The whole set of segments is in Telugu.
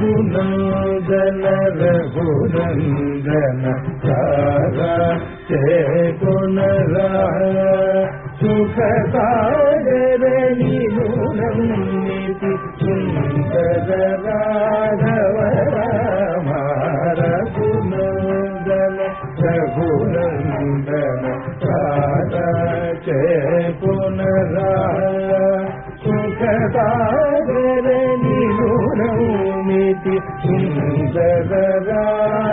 రఘునందన రఘునందన సారా చేకునరా సుందర రాఘవ రామ రఘునందన రఘునందన సారా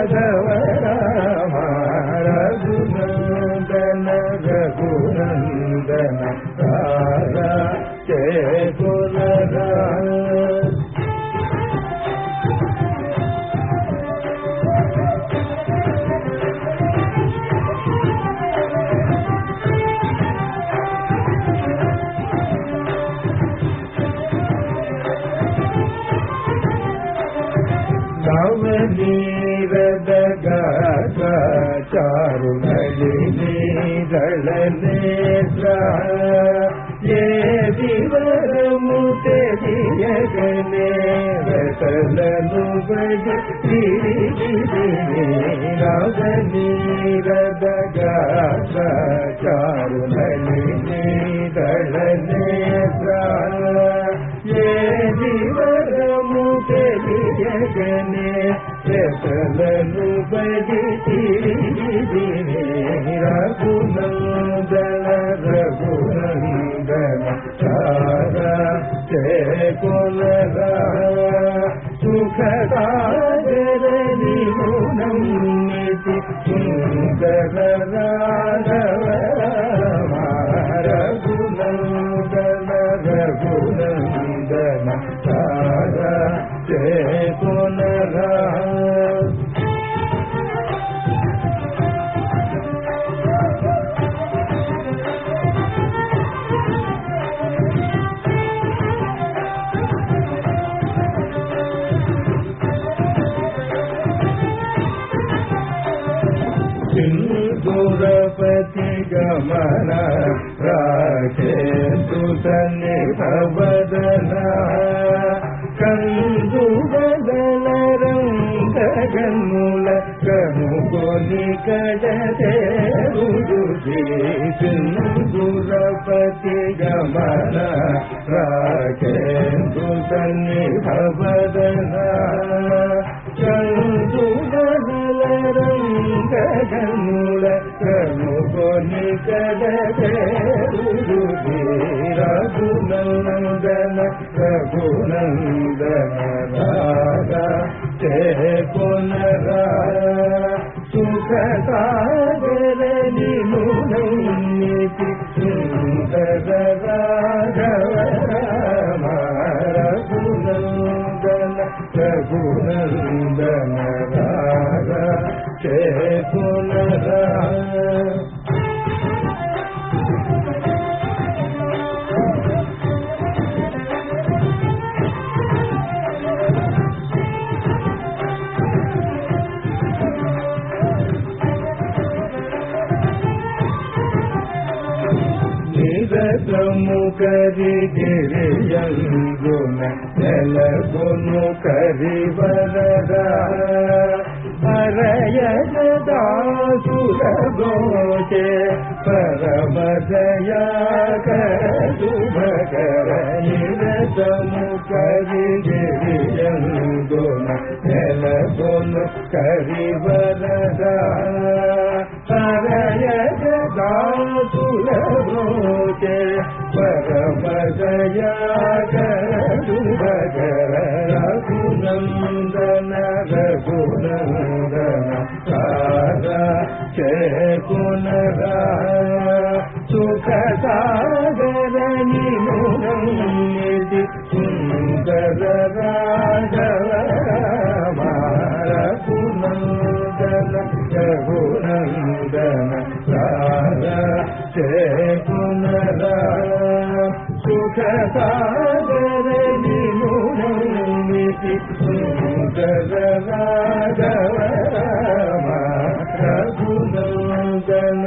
రాఘవ ನವನೀರದ ಗಾಗ ಚಾರು ನಳಿನೀರಳ ನೇತ್ರ ಏ ದಿವರ ಮುತೆಯಗನೆ ರಸಲನು ಬಗೆ ನವನೀರದ ಗಾಗ ಚಾರು ನಳಿನೀರಳ చెతలను బడి రఘునందన రఘునందన సారా సింధురపతి గమన రాకేతు సన్నిభవదన కందు బదల రంగముల కనుగొని కడతేరుడు సింధురపతి గమన రాకేతు తన్ని రఘునందన రఘునందన రాధ చేకొనరా సుఖ సాగరని నిరతము కరి గిరియందున నెలగొను కరి వరదా హరయదాసుర గోచే పరమదయా నిరతము కరి గిరియందున నెలగొను కరి వరదా రఘునందన రఘునందన సారా చేకునరా సుఖ సాగర మునిది సుఖ సాగరని మునిది రఘునందన